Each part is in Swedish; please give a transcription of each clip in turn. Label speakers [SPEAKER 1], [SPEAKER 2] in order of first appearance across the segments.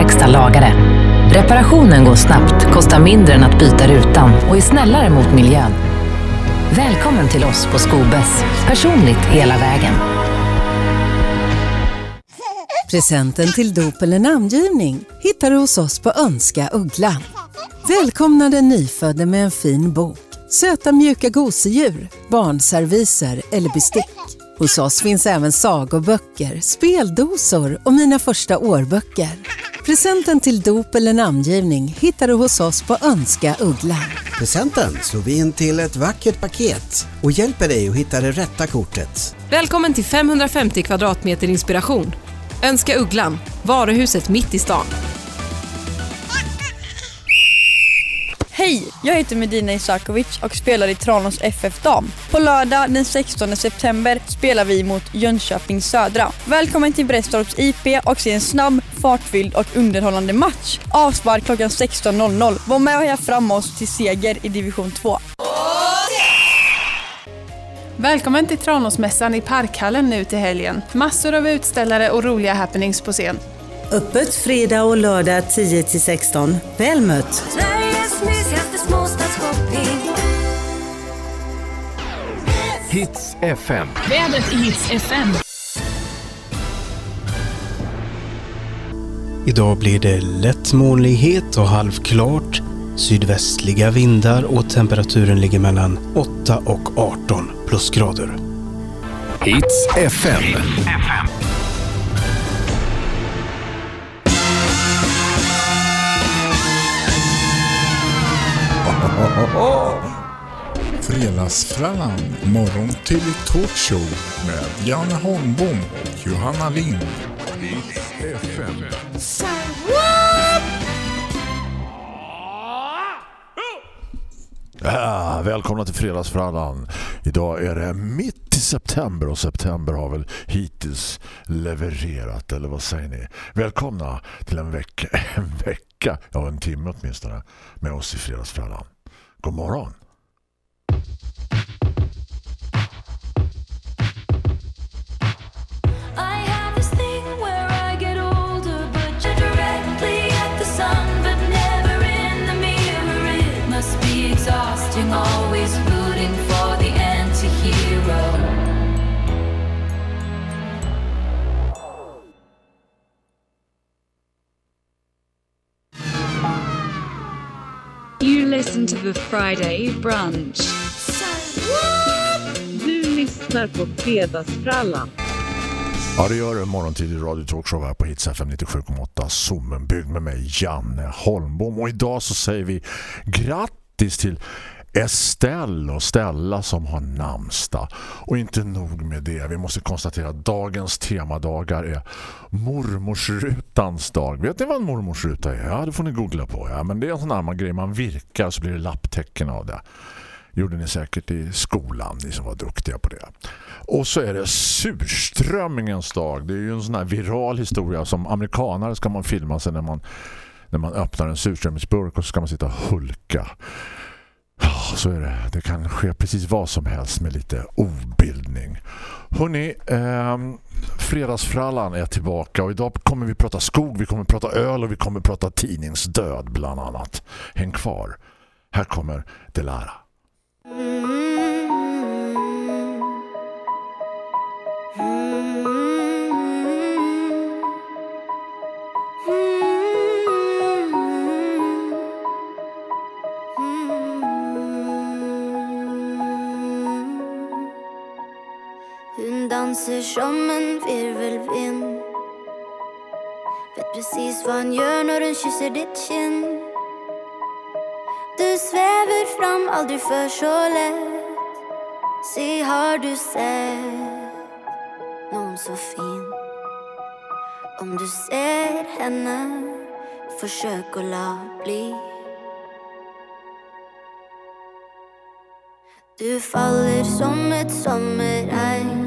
[SPEAKER 1] verkstad lagade. Reparationen går snabbt, kostar mindre än att byta rutan och är snällare mot miljön. Välkommen till oss på Skobes. Personligt hela vägen.
[SPEAKER 2] Presenten till dop eller namngivning hittar du hos oss på Önska Uggla. Välkomna den nyfödde med en fin bok, söta mjuka gosedjur, barnserviser eller bestick. Hos oss finns även sagoböcker, speldosor och mina första årböcker. Presenten till dop eller namngivning hittar du hos oss på Önska Uggla.
[SPEAKER 3] Presenten slår vi in till ett vackert paket och hjälper dig att hitta det rätta kortet.
[SPEAKER 4] Välkommen till 550 kvadratmeter inspiration. Önska Ugglan, varuhuset mitt i stan.
[SPEAKER 5] Hej! Jag heter Medina Isakovic och spelar i Tranås FF Dam. På lördag den 16 september spelar vi mot Jönköping Södra. Välkommen till Brästorps IP och se en snabb, fartfylld och underhållande match. Avspark klockan 16.00. Var med och heja fram oss till seger i division 2.
[SPEAKER 6] Välkommen till Tranåsmässan i Parkhallen nu till helgen. Massor av utställare och roliga happenings på scen.
[SPEAKER 7] Öppet fredag och lördag 10-16. Väl mött!
[SPEAKER 8] Sveriges mysigaste småstadsshopping.
[SPEAKER 9] Hits FM.
[SPEAKER 10] Vädret i Hits FM.
[SPEAKER 11] Idag blir det lätt molnighet och halvklart, sydvästliga vindar och temperaturen ligger mellan 8 och 18 plusgrader.
[SPEAKER 9] Hits FM.
[SPEAKER 12] Fredagsfrallan, morgon till talkshow med Janne Holmbom och Johanna Lind.
[SPEAKER 9] FM.
[SPEAKER 13] Ah, välkomna till Fredagsfrallan. Idag är det mitt i september och september har väl hittills levererat, eller vad säger ni? Välkomna till en vecka, en vecka, ja en timme åtminstone, med oss i Fredagsfrallan. God morgon!
[SPEAKER 10] You listen to the Friday brunch.
[SPEAKER 14] Du lyssnar på Fredagsfrallan.
[SPEAKER 13] Ja, det gör det. Morgontidig radio talkshow här på Hits FM 97,8 Sommenbygd med mig, Janne Holmbom. Och idag så säger vi grattis till Estelle och Stella som har namnsdag. Och inte nog med det. Vi måste konstatera att dagens temadagar är mormorsrutans dag. Vet ni vad en mormorsruta är? Ja, det får ni googla på. Ja, men det är en sån här grej man virkar så blir det lapptäcken av det gjorde ni säkert i skolan, ni som var duktiga på det. Och så är det surströmmingens dag. Det är ju en sån här viral historia som amerikanare ska man filma sig när man, när man öppnar en surströmmingsburk och så ska man sitta och hulka. Så är det. Det kan ske precis vad som helst med lite obildning. Hörrni, eh, fredagsfrallan är tillbaka och idag kommer vi prata skog, vi kommer prata öl och vi kommer prata tidningsdöd bland annat. Häng kvar. Här kommer Delara.
[SPEAKER 8] Hon mm. mm. Danser som en virvelvind. Vet precis vad han gör när han kysser ditt kind Du svävar fram, aldrig för så lätt. Se, har du sett någon så fin? Om du ser henne, försök att la bli. Du faller som ett sommarregn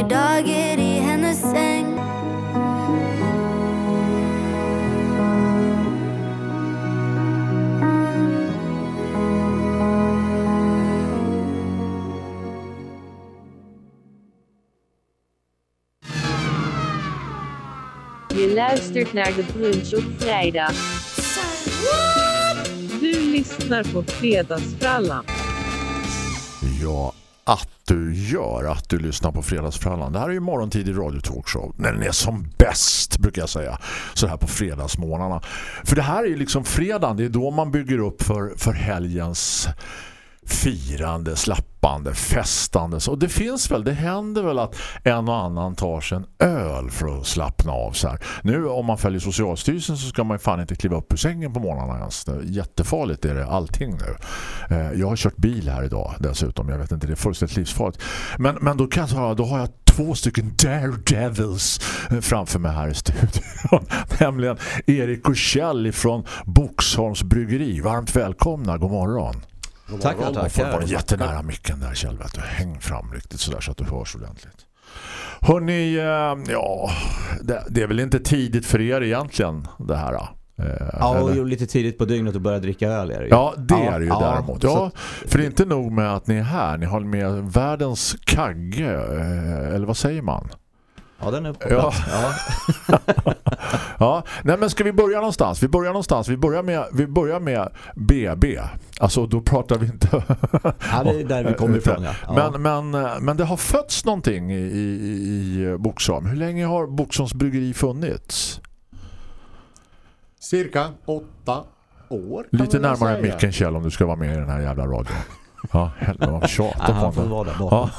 [SPEAKER 8] Tillbringer dagar i hennes säng
[SPEAKER 14] Je luistert naar de brunch op vrijdag. Du lyssnar på Fredagsfrallan.
[SPEAKER 13] Ja, att du gör att du lyssnar på Fredagsfrallan. Det här är ju morgontidig radiotalkshow. När den är som bäst brukar jag säga. Så här på fredagsmånaderna. För det här är ju liksom fredagen. Det är då man bygger upp för, för helgens firande, slappande, festande. Och det finns väl, det händer väl att en och annan tar sig en öl för att slappna av så här. Nu om man följer Socialstyrelsen så ska man ju fan inte kliva upp ur sängen på morgnarna ens. Jättefarligt är det allting nu. Eh, jag har kört bil här idag dessutom. Jag vet inte, det är fullständigt livsfarligt. Men, men då kan jag säga, då har jag två stycken daredevils eh, framför mig här i studion. Nämligen Erik och Kjell från Boxholms bryggeri. Varmt välkomna, god morgon.
[SPEAKER 15] Tackar,
[SPEAKER 13] Och får
[SPEAKER 15] tackar.
[SPEAKER 13] vara jättenära micken där Kjell. Du. Häng fram riktigt sådär så att du hörs ordentligt. Hörrni, eh, ja, det, det är väl inte tidigt för er egentligen det här. eh,
[SPEAKER 15] Ja, och lite tidigt på dygnet att börja dricka öl är det ju.
[SPEAKER 13] Ja, det är det ju däremot.
[SPEAKER 15] så
[SPEAKER 13] Ja, för det är inte nog med att ni är här. Ni har med världens kagge, eh, eller vad säger man?
[SPEAKER 15] Ja, den är på
[SPEAKER 13] Ja.
[SPEAKER 15] plats. Ja.
[SPEAKER 13] ja, nej men ska vi börja någonstans? Vi börjar någonstans. Vi börjar med, vi börjar med BB. Alltså då pratar vi inte...
[SPEAKER 15] Ja, det är där vi kommer ifrån, ja. Ja.
[SPEAKER 13] Men, men, men det har fötts någonting i, i, i Boxholm. Hur länge har Boxholms bryggeri funnits?
[SPEAKER 16] Cirka åtta år.
[SPEAKER 13] Lite närmare
[SPEAKER 16] säga.
[SPEAKER 13] micken Kjell om du ska vara med i den här jävla radion. Ja, helvete vad tjatar
[SPEAKER 15] Ja,
[SPEAKER 13] på
[SPEAKER 15] han får
[SPEAKER 13] honom.
[SPEAKER 15] vara där bakom.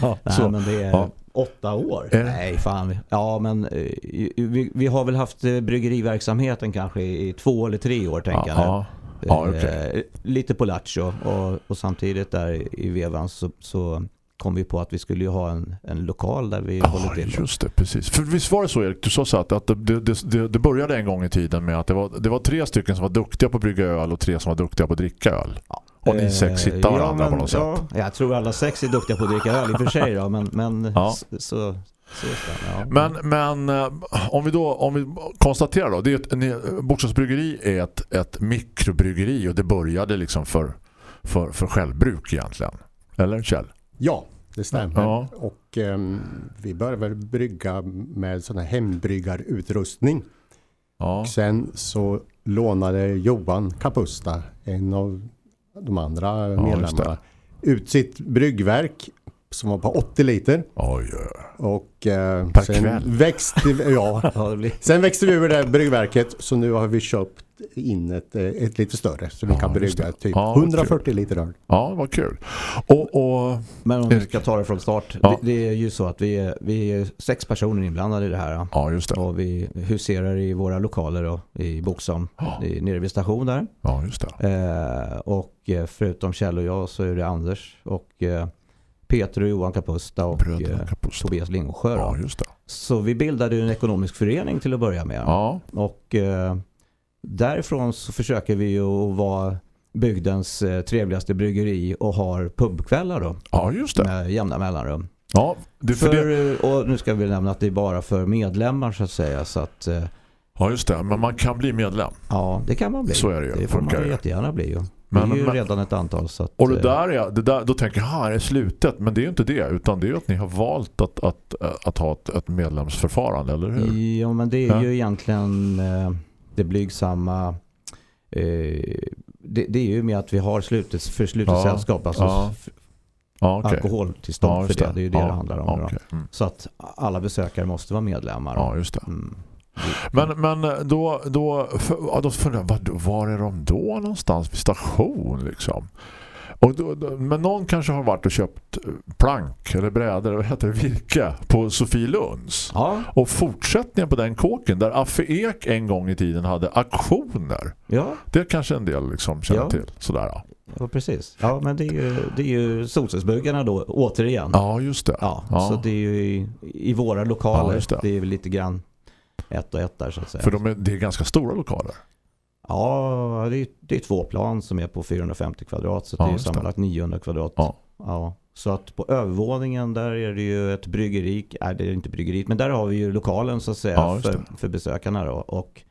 [SPEAKER 13] Ja.
[SPEAKER 15] Ja.
[SPEAKER 13] Så.
[SPEAKER 15] Nej, men det är
[SPEAKER 13] Ja.
[SPEAKER 15] Åtta år.
[SPEAKER 13] Det?
[SPEAKER 15] Nej, fan. Ja, men eh, vi, vi har väl haft eh, bryggeriverksamheten kanske i två eller tre år, tänker jag.
[SPEAKER 13] Ja, ja. Ja,
[SPEAKER 15] Eh. Lite på Lattjo och, och samtidigt där i vevan så, så kom vi på att vi skulle ju ha en, en lokal där vi håller till.
[SPEAKER 13] Just det, precis. För visst var det så Erik, du sa så att, att det, det, det, började en gång i tiden med att det var, det var tre stycken som var duktiga på att brygga öl och tre som var duktiga på att dricka öl. Och ni sex
[SPEAKER 15] Eh,
[SPEAKER 13] hittar
[SPEAKER 15] ja,
[SPEAKER 13] varandra
[SPEAKER 15] men-
[SPEAKER 13] på något
[SPEAKER 15] ja,
[SPEAKER 13] sätt.
[SPEAKER 15] Jag tror alla sex är duktiga på att dricka öl i och för sig då, men, men
[SPEAKER 13] Ja.
[SPEAKER 15] så, så, så ja.
[SPEAKER 13] Men, men eh, om vi då om vi konstaterar då, det är ett, ni- Boxholmsbryggeri är ett, ett mikrobryggeri och det började liksom för, för, för självbruk egentligen. Eller Kjell?
[SPEAKER 16] Ja, det stämmer.
[SPEAKER 13] Ja.
[SPEAKER 16] Och ehm, vi började väl brygga med sån här hembryggarutrustning.
[SPEAKER 13] Ja.
[SPEAKER 16] Och sen så lånade Johan Kapusta, en av de andra
[SPEAKER 13] just
[SPEAKER 16] medlemmarna, ut sitt bryggverk som var på 80 liter.
[SPEAKER 13] Oj,
[SPEAKER 16] Och eh, sen
[SPEAKER 13] kväll.
[SPEAKER 16] växte, ja,
[SPEAKER 15] Ja,
[SPEAKER 16] sen växte vi ur det här bryggverket så nu har vi köpt in ett, eh, ett lite större så vi kan
[SPEAKER 13] just
[SPEAKER 16] brygga
[SPEAKER 13] det.
[SPEAKER 16] typ
[SPEAKER 13] Ja, vad
[SPEAKER 16] 140 liter öl.
[SPEAKER 13] Ja, vad kul. Och, och
[SPEAKER 15] Men om vi ska ta det från start.
[SPEAKER 13] Ja.
[SPEAKER 15] Det, det är ju så att vi är, vi är sex personer inblandade i det här.
[SPEAKER 13] Ja, just det.
[SPEAKER 15] Och vi huserar i våra lokaler då, i Boxholm, i- nere vid station där.
[SPEAKER 13] Ja, just det.
[SPEAKER 15] Eh, och eh, förutom Kjell och jag så är det Anders och eh, Peter och Johan Kapusta och
[SPEAKER 13] Bröderna
[SPEAKER 15] eh,
[SPEAKER 13] Kapusta.
[SPEAKER 15] Tobias Lingosjö.
[SPEAKER 13] Ja, just det.
[SPEAKER 15] Så vi bildade ju en ekonomisk förening till att börja med.
[SPEAKER 13] Ja.
[SPEAKER 15] Och eh, därifrån så försöker vi ju att vara bygdens eh, trevligaste bryggeri och har pubkvällar då.
[SPEAKER 13] Ja, just det.
[SPEAKER 15] Med jämna mellanrum.
[SPEAKER 13] Ja, det, för
[SPEAKER 15] För,
[SPEAKER 13] det,
[SPEAKER 15] Och nu ska vi nämna att det är bara för medlemmar så att säga. Så att, eh,
[SPEAKER 13] ja, just det. Men man kan bli medlem.
[SPEAKER 15] ja, det kan man bli.
[SPEAKER 13] Så är det ju.
[SPEAKER 15] Det får man jättegärna bli ju.
[SPEAKER 13] Men-
[SPEAKER 15] det är ju
[SPEAKER 13] men-
[SPEAKER 15] redan ett antal. Så att,
[SPEAKER 13] Och det
[SPEAKER 15] eh,
[SPEAKER 13] där är, det där, då tänker jag, här är slutet. Men det är ju inte det, utan det är att ni har valt att, att, att ha ett, ett medlemsförfarande, eller hur?
[SPEAKER 15] Ja, men det är
[SPEAKER 13] Ja.
[SPEAKER 15] ju egentligen det blygsamma eh, det, det är ju med att vi har slutet, för slutet
[SPEAKER 13] Ja.
[SPEAKER 15] sällskap, alltså
[SPEAKER 13] Ja. Ja, okej.
[SPEAKER 15] alkoholtillstånd
[SPEAKER 13] Ja,
[SPEAKER 15] för det.
[SPEAKER 13] det.
[SPEAKER 15] Är ju det
[SPEAKER 13] Ja,
[SPEAKER 15] det handlar om.
[SPEAKER 13] okej. Mm.
[SPEAKER 15] Så att alla besökare måste vara medlemmar.
[SPEAKER 13] Ja, just det.
[SPEAKER 15] Mm.
[SPEAKER 13] Men, men då, då, för, ja, då funderar jag, var, var är de då någonstans? Vid station liksom? Och då, då, men någon kanske har varit och köpt eh, plank eller brädor, vad heter det, virke på Sofielunds.
[SPEAKER 15] Ja.
[SPEAKER 13] Och fortsättningen på den kåken där Affe Ek en gång i tiden hade aktioner.
[SPEAKER 15] Ja.
[SPEAKER 13] Det kanske en del liksom känner
[SPEAKER 15] Ja.
[SPEAKER 13] till. Sådär, ja.
[SPEAKER 15] Ja, precis. Ja, men det är ju, det är ju solcelsbuggarna då, återigen.
[SPEAKER 13] ja, just det.
[SPEAKER 15] Ja,
[SPEAKER 13] Ja.
[SPEAKER 15] Så det är ju i, i våra lokaler.
[SPEAKER 13] Ja, det.
[SPEAKER 15] det. är väl lite grann ett och ett där så att säga.
[SPEAKER 13] För de är, det är ganska stora lokaler.
[SPEAKER 15] Ja, det är, det är två plan som är på 450 kvadrat. Så
[SPEAKER 13] Ja,
[SPEAKER 15] det är sammanlagt 900 kvadrat.
[SPEAKER 13] Ja.
[SPEAKER 15] Ja, så att på övervåningen där är det ju ett bryggeri. Nej, det är inte bryggeriet. Men där har vi ju lokalen så att säga
[SPEAKER 13] Ja,
[SPEAKER 15] för, för besökarna då. Och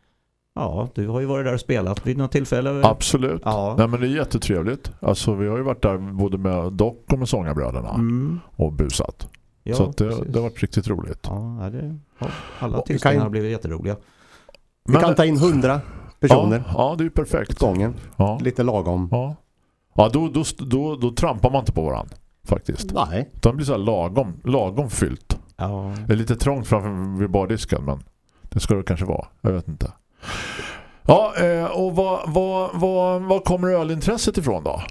[SPEAKER 15] ja, du har ju varit där och spelat vid något tillfälle.
[SPEAKER 13] Absolut.
[SPEAKER 15] Ja.
[SPEAKER 13] Nej, men det är jättetrevligt. Alltså, vi har ju varit där både med Dock och med Sångarbröderna
[SPEAKER 15] Mm.
[SPEAKER 13] och busat.
[SPEAKER 15] Ja,
[SPEAKER 13] så att det,
[SPEAKER 15] precis.
[SPEAKER 13] det har varit riktigt roligt.
[SPEAKER 15] Ja, det, ja, alla
[SPEAKER 16] kan-
[SPEAKER 15] har blivit jätteroliga.
[SPEAKER 16] Vi kan ta in 100 personer
[SPEAKER 13] Ja, ja det är ju perfekt.
[SPEAKER 16] gången.
[SPEAKER 13] Ja.
[SPEAKER 16] Lite lagom.
[SPEAKER 13] Ja, ja då, då, då, då trampar man inte på varandra faktiskt.
[SPEAKER 16] Nej.
[SPEAKER 13] Utan det blir så här lagom, lagom fyllt.
[SPEAKER 15] Ja.
[SPEAKER 13] Det är lite trångt framför vid bardisken men det ska det kanske vara. Jag vet inte. Ja, eh, och vad, vad, vad, vad kommer ölintresset ifrån då?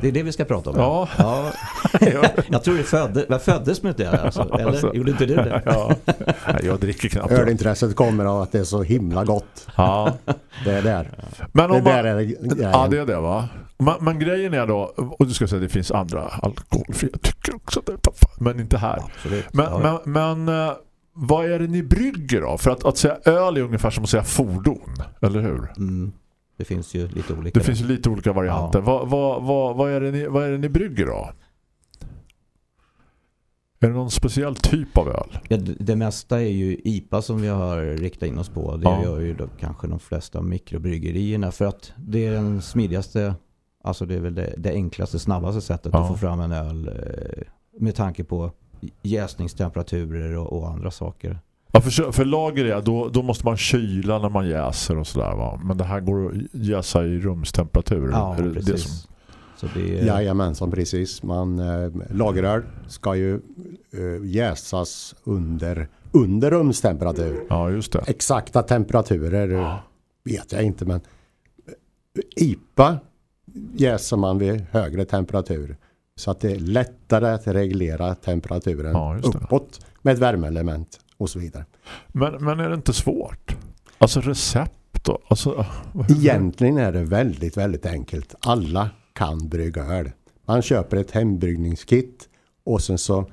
[SPEAKER 15] Det är det vi ska prata om.
[SPEAKER 13] Ja.
[SPEAKER 15] ja. jag tror vi födde, jag föddes med det alltså. Eller
[SPEAKER 13] Alltså.
[SPEAKER 15] gjorde inte du det?
[SPEAKER 13] Ja. Jag dricker knappt.
[SPEAKER 16] Ölintresset kommer av att det är så himla gott.
[SPEAKER 13] Ja.
[SPEAKER 16] Det är där.
[SPEAKER 13] Men
[SPEAKER 16] det
[SPEAKER 13] om
[SPEAKER 16] där
[SPEAKER 13] man,
[SPEAKER 16] är grejen.
[SPEAKER 13] ja, det är det va? Men, men grejen är då, och du ska säga att det finns andra alkoholfria tycker också det, men inte här.
[SPEAKER 15] Absolut.
[SPEAKER 13] Men,
[SPEAKER 15] Ja.
[SPEAKER 13] men, men eh, vad är det ni brygger då? För att, att säga öl är ungefär som att säga fordon, eller hur?
[SPEAKER 15] Mm. Det finns ju lite olika.
[SPEAKER 13] Det finns ju lite olika varianter. Vad, vad, vad, vad, är det ni, vad är det ni brygger då? Är det någon speciell typ av öl?
[SPEAKER 15] Ja, det, det mesta är ju IPA som vi har riktat in oss på. Det
[SPEAKER 13] Ja.
[SPEAKER 15] gör ju då kanske de flesta mikrobryggerierna för att det är den smidigaste, alltså det är väl det, det enklaste, snabbaste sättet
[SPEAKER 13] Ja.
[SPEAKER 15] att få fram en öl eh, med tanke på jäsningstemperaturer och, och andra saker.
[SPEAKER 13] Ja, för, för lager är, då, då måste man kyla när man jäser och sådär va? Men det här går att jäsa i rumstemperatur.
[SPEAKER 15] Ja,
[SPEAKER 13] Är det
[SPEAKER 15] precis.
[SPEAKER 13] Det som,
[SPEAKER 15] Så det är,
[SPEAKER 16] Jajamensan, precis. Man, äh, lageröl ska ju äh, jäsas under, under rumstemperatur.
[SPEAKER 13] Ja, just det.
[SPEAKER 16] Exakta temperaturer eh, vet jag inte, men eh, IPA jäser man vid högre temperatur. Så att det är lättare att reglera temperaturen
[SPEAKER 13] Ja,
[SPEAKER 16] uppåt med ett värmeelement och så vidare.
[SPEAKER 13] Men, men är det inte svårt? Alltså recept då? Alltså,
[SPEAKER 16] Egentligen är det väldigt, väldigt enkelt. Alla kan brygga öl. Man köper ett hembryggningskit och sen så eh,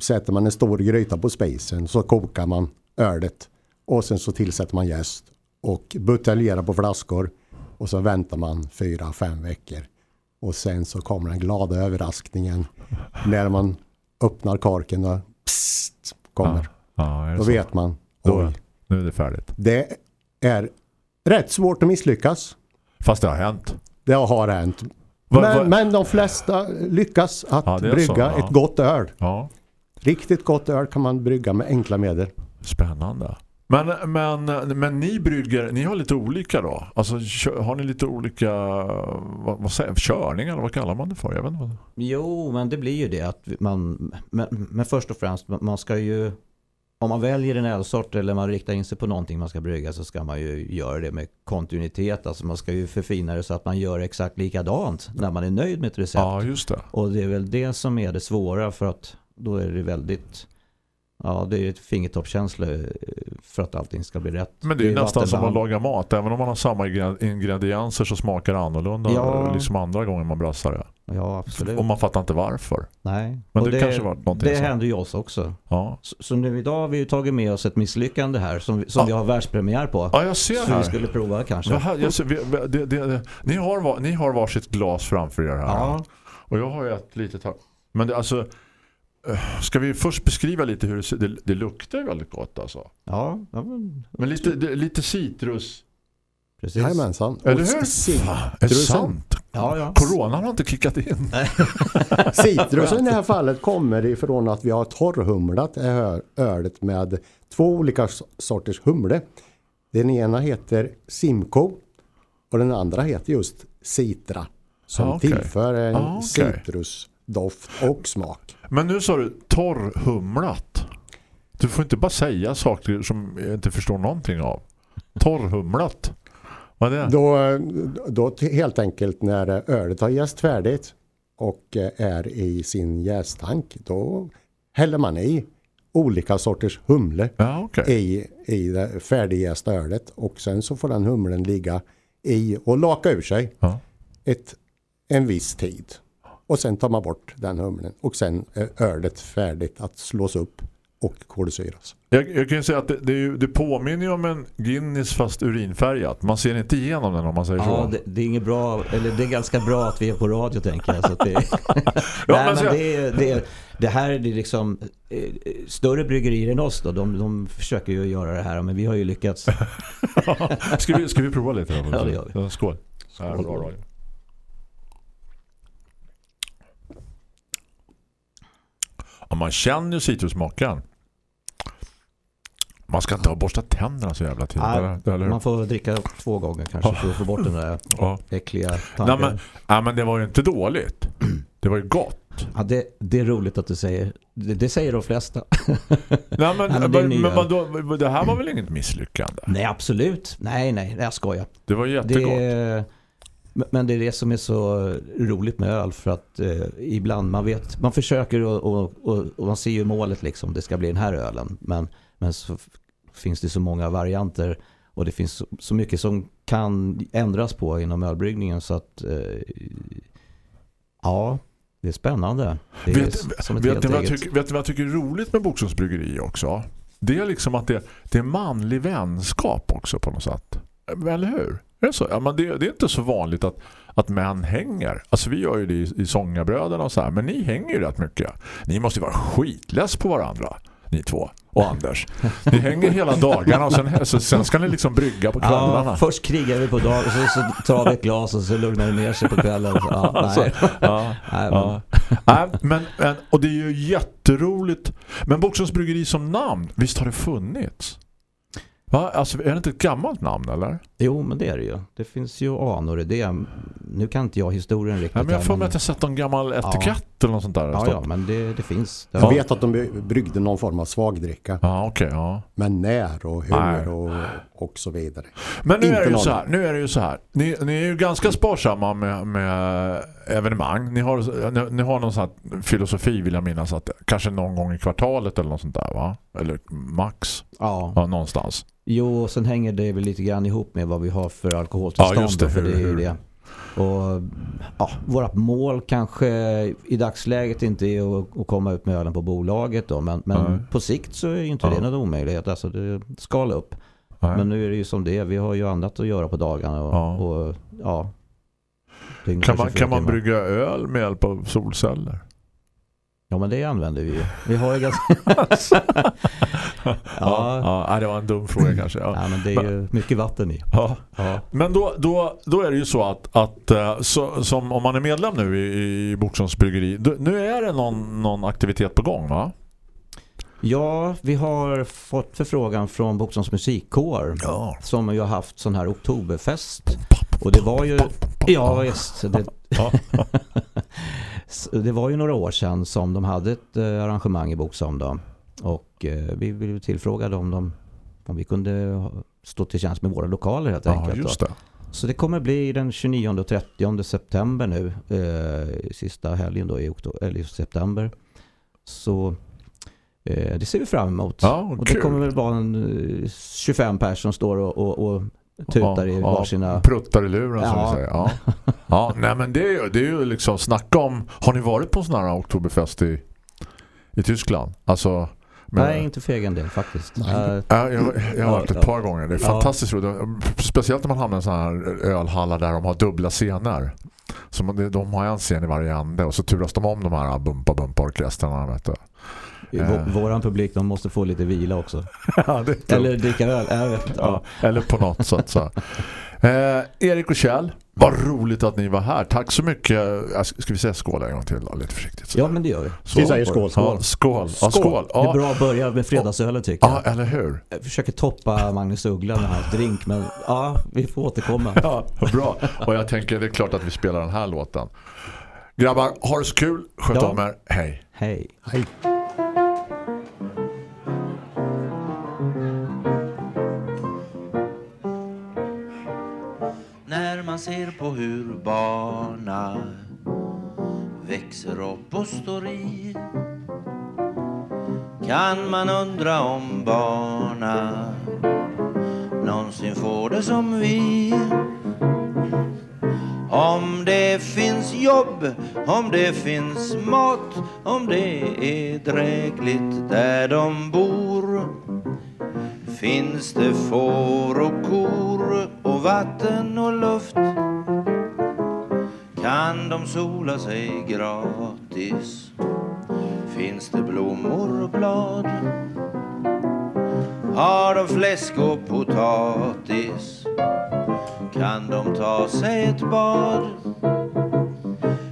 [SPEAKER 16] sätter man en stor gryta på spacen så kokar man ölet och sen så tillsätter man jäst och buteljerar på flaskor och så väntar man fyra, fem veckor. Och sen så kommer den glada överraskningen när man öppnar korken och psst kommer.
[SPEAKER 13] Ja, är det
[SPEAKER 16] Då
[SPEAKER 13] så?
[SPEAKER 16] vet man,
[SPEAKER 13] Då,
[SPEAKER 16] oj,
[SPEAKER 13] nu är det färdigt.
[SPEAKER 16] det är rätt svårt att misslyckas.
[SPEAKER 13] Fast det har hänt.
[SPEAKER 16] Det har hänt.
[SPEAKER 13] Va-
[SPEAKER 16] men,
[SPEAKER 13] va-
[SPEAKER 16] men de flesta lyckas att
[SPEAKER 13] Ja,
[SPEAKER 16] brygga
[SPEAKER 13] så, ja.
[SPEAKER 16] ett gott öl.
[SPEAKER 13] Ja,
[SPEAKER 16] Riktigt gott öl kan man brygga med enkla medel.
[SPEAKER 13] spännande. Men, men, men ni brygger, ni har lite olika då? Alltså har ni lite olika vad, vad säger, körningar eller vad kallar man det för? Jag vet inte.
[SPEAKER 15] Jo, men det blir ju det att man, men, men först och främst, man ska ju, om man väljer en ölsort eller man riktar in sig på någonting man ska brygga så ska man ju göra det med kontinuitet. Alltså man ska ju förfina det så att man gör exakt likadant när man är nöjd med ett recept.
[SPEAKER 13] Ja, just det.
[SPEAKER 15] Och det är väl det som är det svåra för att då är det väldigt, ja det är ett fingertoppskänsla eh, för att allting ska bli rätt.
[SPEAKER 13] Men det är ju nästan som att laga mat. Även om man har samma ingre- ingredienser så smakar det annorlunda
[SPEAKER 15] Ja.
[SPEAKER 13] liksom andra gånger man brassar det.
[SPEAKER 15] Ja, absolut.
[SPEAKER 13] Och man fattar inte varför.
[SPEAKER 15] Nej.
[SPEAKER 13] Men
[SPEAKER 15] Och
[SPEAKER 13] det, kanske var någonting
[SPEAKER 15] Det
[SPEAKER 13] så.
[SPEAKER 15] händer ju oss också.
[SPEAKER 13] Ja.
[SPEAKER 15] Så, så nu idag har vi ju tagit med oss ett misslyckande här som, vi- som
[SPEAKER 13] Ja.
[SPEAKER 15] vi har världspremiär på.
[SPEAKER 13] Ja, jag ser
[SPEAKER 15] så
[SPEAKER 13] här.
[SPEAKER 15] vi skulle prova kanske.
[SPEAKER 13] Här- ser- vi- det, det, det, ni, har, var- ni har varsitt glas framför er här.
[SPEAKER 15] Ja.
[SPEAKER 13] Och jag har ju ett litet här. Men det, alltså, ska vi först beskriva lite hur det, det, det luktar väldigt gott alltså.
[SPEAKER 15] Ja, ja men,
[SPEAKER 13] Men lite, det, lite citrus.
[SPEAKER 15] precis.
[SPEAKER 16] Jajamensan.
[SPEAKER 13] Eller hur? det sant?
[SPEAKER 15] Ja, ja.
[SPEAKER 13] Coronan har inte kickat in.
[SPEAKER 16] Citrusen i det här fallet kommer ifrån att vi har torrhumlat ölet med två olika sorters humle. Den ena heter Simco och den andra heter just Citra som
[SPEAKER 13] Ah, okej.
[SPEAKER 16] tillför en
[SPEAKER 13] Ah, okej.
[SPEAKER 16] Citrusdoft och smak.
[SPEAKER 13] Men nu sa du torrhumlat. Du får inte bara säga saker som jag inte förstår någonting av. Torrhumlat. Vad är det?
[SPEAKER 16] Då, då helt enkelt när ölet har jäst färdigt och eh, är i sin jästank då häller man i olika sorters humle
[SPEAKER 13] Ja, okej.
[SPEAKER 16] i, i det färdigjästa ölet och sen så får den humlen ligga i och laka ur sig
[SPEAKER 13] Ja.
[SPEAKER 16] ett, en viss tid. Och sen tar man bort den humlen och sen är ölet färdigt att slås upp och kolsyras.
[SPEAKER 13] Jag, jag kan ju säga att det, det, är ju, det påminner ju om en Guinness fast urinfärgat. Man ser inte igenom den om man säger
[SPEAKER 15] Ja,
[SPEAKER 13] så.
[SPEAKER 15] det, det är inget bra, eller det är ganska bra att vi är på radio tänker jag. Så det,
[SPEAKER 13] Ja,
[SPEAKER 15] Nej,
[SPEAKER 13] men så-
[SPEAKER 15] men det, är- det, är- det här är liksom eh, större bryggerier än oss då. De, de försöker ju göra det här men vi har ju lyckats.
[SPEAKER 13] ska, vi, ska vi prova lite? Då?
[SPEAKER 15] Ja, det gör vi.
[SPEAKER 13] Ja, Skål. Så här, bra radio. Och man känner ju citrusmaken. Man ska inte ha borstat tänderna så jävla tidigt.
[SPEAKER 15] Nej,
[SPEAKER 13] eller-
[SPEAKER 15] man får dricka två gånger kanske för att få bort den där
[SPEAKER 13] Ja.
[SPEAKER 15] äckliga
[SPEAKER 13] Nej,
[SPEAKER 15] tanken.
[SPEAKER 13] men, nej, men det var ju inte dåligt. Det var ju gott.
[SPEAKER 15] Ja, det, det är roligt att du säger. Det, det säger de flesta.
[SPEAKER 13] Nej, men,
[SPEAKER 15] Nej, men det
[SPEAKER 13] men,
[SPEAKER 15] nya.
[SPEAKER 13] vadå, det här var väl inget misslyckande?
[SPEAKER 15] Nej, absolut. Nej, nej, jag skojar.
[SPEAKER 13] Det var jättegott.
[SPEAKER 15] Det, men det är det som är så roligt med öl för att eh, ibland man vet, man försöker och, och, och, och man ser ju målet liksom, det ska bli den här ölen. Men, men så finns det så många varianter och det finns så, så mycket som kan ändras på inom ölbryggningen så att eh, ja, det är spännande. Det är
[SPEAKER 13] Vet,
[SPEAKER 15] som ett
[SPEAKER 13] vet, vad jag tycker, vet ni vad jag tycker är roligt med Boksons bryggeri också? Det är liksom att det, det är manlig vänskap också på något sätt. Eller hur? Är det så? Ja, men det, det är inte så vanligt att, att män hänger. Alltså vi gör ju det i, i sångabröderna och så här. Men ni hänger ju rätt mycket. Ni måste ju vara skitless på varandra. Ni två. Och Anders. Ni hänger hela dagarna och sen, så, sen ska ni liksom brygga på kvällarna.
[SPEAKER 15] Ja, först krigar vi på dagen och så, så tar vi ett glas och så lugnar det ner sig på kvällen. Så, ja,
[SPEAKER 13] Alltså,
[SPEAKER 15] nej.
[SPEAKER 13] ja,
[SPEAKER 15] Nej, men-
[SPEAKER 13] ja. Nej, men, men, och det är ju jätteroligt. Men Boxens bryggeri som namn, visst har det funnits? Va? Alltså, är det inte ett gammalt namn eller?
[SPEAKER 15] Jo, men det är det ju. Det finns ju anor i det. Nu kan inte jag historien riktigt.
[SPEAKER 13] Ja, men jag får mig att jag sett en gammal etikett eller något sånt där.
[SPEAKER 15] Ja, ja, men det, det finns. Det
[SPEAKER 16] Jag vet att de bryggde någon form av svagdricka.
[SPEAKER 13] Ja, okej, ja.
[SPEAKER 16] Men när och
[SPEAKER 13] Nej.
[SPEAKER 16] hur och, och så vidare.
[SPEAKER 13] Men nu
[SPEAKER 16] Inte
[SPEAKER 13] är, det ju
[SPEAKER 16] någon-
[SPEAKER 13] så här, nu är det ju så här. Ni, ni är ju ganska sparsamma med, med evenemang. Ni har, ni, ni har någon sån här filosofi vill jag minnas att kanske någon gång i kvartalet eller något sånt där va? Eller max.
[SPEAKER 15] Ja.
[SPEAKER 13] Ja, någonstans.
[SPEAKER 15] Jo, och sen hänger det väl lite grann ihop med vad vi har för alkoholtillstånd.
[SPEAKER 13] Ja, just det.
[SPEAKER 15] för det är ju det. Och ja, vårt mål kanske i dagsläget inte är att, att komma ut med ölen på bolaget då, men, men på sikt så är ju inte
[SPEAKER 13] Ja.
[SPEAKER 15] det någon omöjlighet. Alltså det skala upp.
[SPEAKER 13] Nej.
[SPEAKER 15] Men nu är det ju som det är. Vi har ju annat att göra på dagarna och
[SPEAKER 13] Ja.
[SPEAKER 15] Och, ja
[SPEAKER 13] Kan man,
[SPEAKER 15] 24
[SPEAKER 13] kan man
[SPEAKER 15] timmar.
[SPEAKER 13] brygga öl med hjälp av solceller?
[SPEAKER 15] Ja, men det använder vi ju. Vi har ju ganska...
[SPEAKER 13] ja. ja. nej, det var en dum fråga kanske. Ja.
[SPEAKER 15] Ja, men det är ju mycket vatten i.
[SPEAKER 13] Ja.
[SPEAKER 15] Ja.
[SPEAKER 13] Men då, då, då är det ju så att, att eh, så, som om man är medlem nu i, i Boksons bryggeri, nu är det någon, någon aktivitet på gång va?
[SPEAKER 15] Ja, vi har fått förfrågan från Boksons musikkår
[SPEAKER 13] Ja.
[SPEAKER 15] som ju har haft sån här oktoberfest. Och det var ju... Ja, just det. Det var ju några år sedan som de hade ett eh, arrangemang i Boksholm då. Och eh, vi ville tillfråga dem om, de, om vi kunde stå till tjänst med våra lokaler helt
[SPEAKER 13] Ja,
[SPEAKER 15] enkelt.
[SPEAKER 13] just det.
[SPEAKER 15] Så det kommer bli den 29 och 30 september nu, eh, sista helgen då i, oktober, eller i september. Så eh, det ser vi fram emot.
[SPEAKER 13] Ja,
[SPEAKER 15] och det kommer väl vara en eh, 25 personer som står och, och, och tutar i
[SPEAKER 13] ja,
[SPEAKER 15] varsina...
[SPEAKER 13] Pruttar i luren som
[SPEAKER 15] Ja.
[SPEAKER 13] vi säger. Ja. ja, nej men det är, ju, det är ju liksom snacka om... Har ni varit på sån här oktoberfest i, i Tyskland? Alltså... med-
[SPEAKER 15] Nej, inte för egen del faktiskt. Eh,
[SPEAKER 13] Ja, jag, jag har varit ett
[SPEAKER 15] Ja,
[SPEAKER 13] par gånger. Det är
[SPEAKER 15] ja.
[SPEAKER 13] fantastiskt roligt. Speciellt när man hamnar i en sån här ölhallar där de har dubbla scener. Så man, de har en scen i varje ände och så turas de om de här bumpa bumpa orkestrarna vet du.
[SPEAKER 15] Vå- Våran publik, de måste få lite vila också.
[SPEAKER 13] Ja.
[SPEAKER 15] Eller dricka öl, jag vet inte.
[SPEAKER 13] Ja, eller på något sätt så. Eh, Erik och Kjell, vad roligt att ni var här. Tack så mycket. Ska vi säga skål en gång till? Lite försiktigt. Så.
[SPEAKER 15] Ja, men det gör vi.
[SPEAKER 16] Vi säger skål, skål.
[SPEAKER 13] Ja, skål. Ja, skål.
[SPEAKER 15] Det är
[SPEAKER 13] Ja.
[SPEAKER 15] bra att börja med fredagsölen tycker jag.
[SPEAKER 13] ja, eller hur?
[SPEAKER 15] Jag försöker toppa Magnus Uggla med hans drink, men ja, vi får återkomma.
[SPEAKER 13] Ja, bra. Och jag tänker, det är klart att vi spelar den här låten. Grabbar, ha det så kul. Sköt
[SPEAKER 15] Ja.
[SPEAKER 13] om er. Hej.
[SPEAKER 15] Hej.
[SPEAKER 16] Hej.
[SPEAKER 17] Ser på hur barna växer upp och står i kan man undra om barna någonsin får det som vi. Om det finns jobb, om det finns mat, om det är drägligt där de bor. Finns det får och kor och vatten och luft kan de sola sig gratis. Finns det blommor och blad har de fläsk och potatis kan de ta sig ett bad.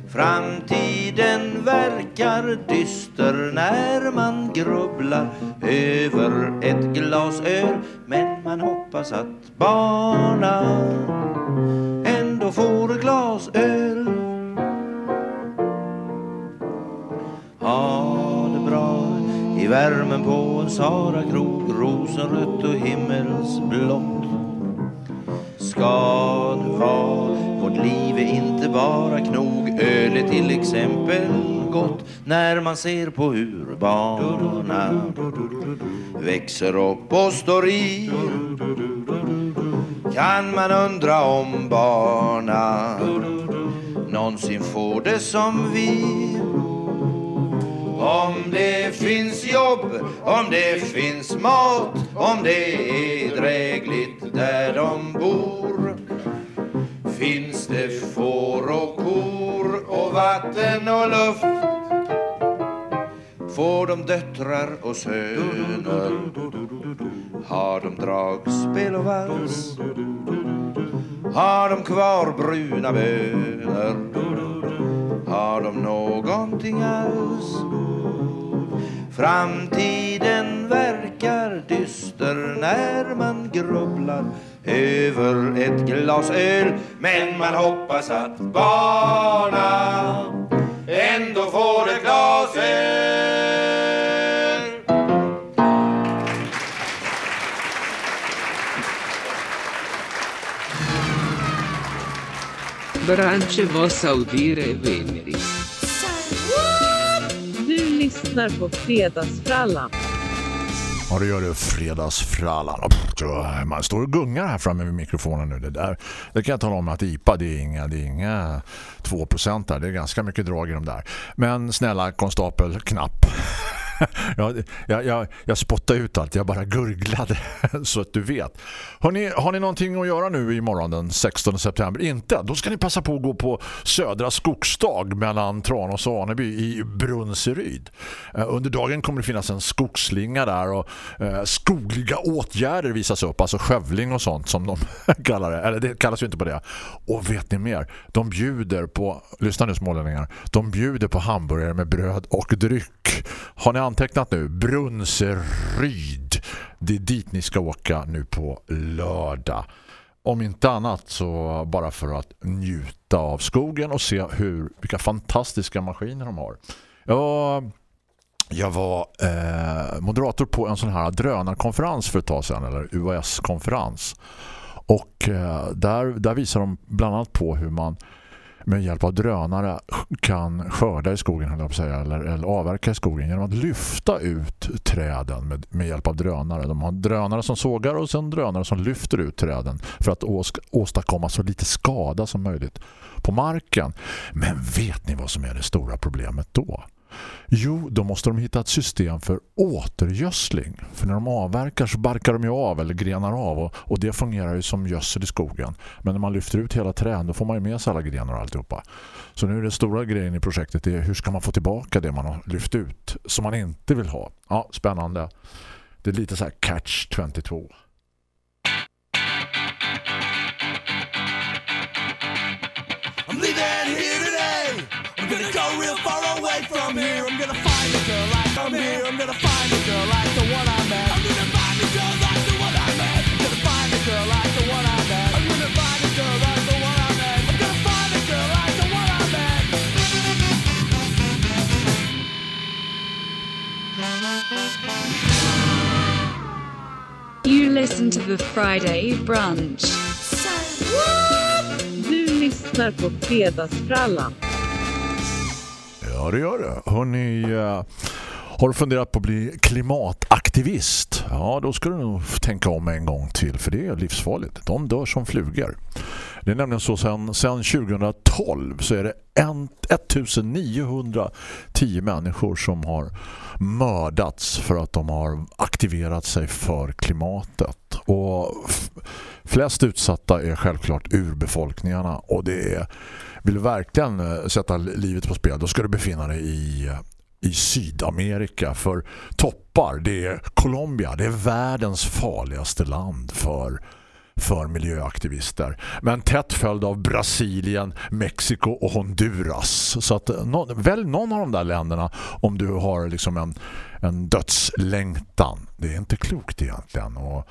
[SPEAKER 17] Framtiden verkar dyster när man grubblar över ett glas öl Men man hoppas att barna ändå får ett glas öl Ha det bra i värmen på en Sara-krog Rosenrött och himmelsblått. Ska det vara Vårt liv är inte bara knog Öl är till exempel något När man ser på hur barna Växer upp och står i. Kan man undra om barna Någonsin får det som vi? Om det finns jobb, om det finns mat, om det är drägligt där de bor. Finns det får och kor och vatten och luft. Får de döttrar och söner. Har de dragspel och vals. Har de kvar bruna bönor. Har de någonting alls? Framtiden verkar dyster när man grubblar över ett glas öl Men man hoppas att barna ändå får ett glas öl
[SPEAKER 14] Branche vos audire veneri. Du lyssnar på Fredagsfrallan.
[SPEAKER 13] Ja, det gör det fredagsfrallan. Eh, man står och gungar här framme vid mikrofonen nu. Det, där, det kan jag tala om att IPA det är inga, det är inga 2% där. Det är ganska mycket drag i de där. Men snälla konstapel, knapp jag, jag, jag, jag spottade ut allt. Jag bara gurglade så att du vet. Har ni, har ni någonting att göra nu imorgon den 16 september? Inte? Då ska ni passa på att gå på Södra Skogsdag mellan Tranås och Aneby i Brunseryd. Eh, under dagen kommer det finnas en skogsslinga där och eh, skogliga åtgärder visas upp. Alltså skövling och sånt som de kallar det. Eller det kallas ju inte på det. Och vet ni mer? De bjuder på, lyssna nu smålänningar, de bjuder på hamburgare med bröd och dryck. Har ni antecknat nu? Brunseryd. Det är dit ni ska åka nu på lördag. Om inte annat så bara för att njuta av skogen och se hur, vilka fantastiska maskiner de har. Jag, jag var eh, moderator på en sån här drönarkonferens för ett tag sedan, eller UAS-konferens. Och eh, där, där visar de bland annat på hur man med hjälp av drönare kan skörda i skogen eller, säga, eller, eller avverka i skogen genom att lyfta ut träden med, med hjälp av drönare. De har drönare som sågar och sen drönare som lyfter ut träden för att ås åstadkomma så lite skada som möjligt på marken. Men vet ni vad som är det stora problemet då? Jo, då måste de hitta ett system för återgödsling. För när de avverkar så barkar de ju av eller grenar av och, och det fungerar ju som gödsel i skogen. Men när man lyfter ut hela träden då får man ju med sig alla grenar och alltihopa. Så nu är det stora grejen i projektet är hur ska man få tillbaka det man har lyft ut som man inte vill ha. Ja, spännande. Det är lite så här catch 22.
[SPEAKER 10] To the Friday brunch.
[SPEAKER 14] Du lyssnar på Fredagsfrallan.
[SPEAKER 13] Ja, det gör det. Hörrni, eh, har du funderat på att bli klimataktivist? Ja, då ska du nog tänka om en gång till, för det är livsfarligt. De dör som flugor. Det är nämligen så sedan, sedan 2012 så är det en, 1910 människor som har mördats för att de har aktiverat sig för klimatet. Och flest utsatta är självklart urbefolkningarna och det är vill du verkligen eh, sätta livet på spel då ska du befinna dig i, eh, i Sydamerika för toppar, det är Colombia, det är världens farligaste land för för miljöaktivister. Men tätt följd av Brasilien, Mexiko och Honduras. Så att eh, någon, välj någon av de där länderna om du har liksom en, en dödslängtan. Det är inte klokt egentligen och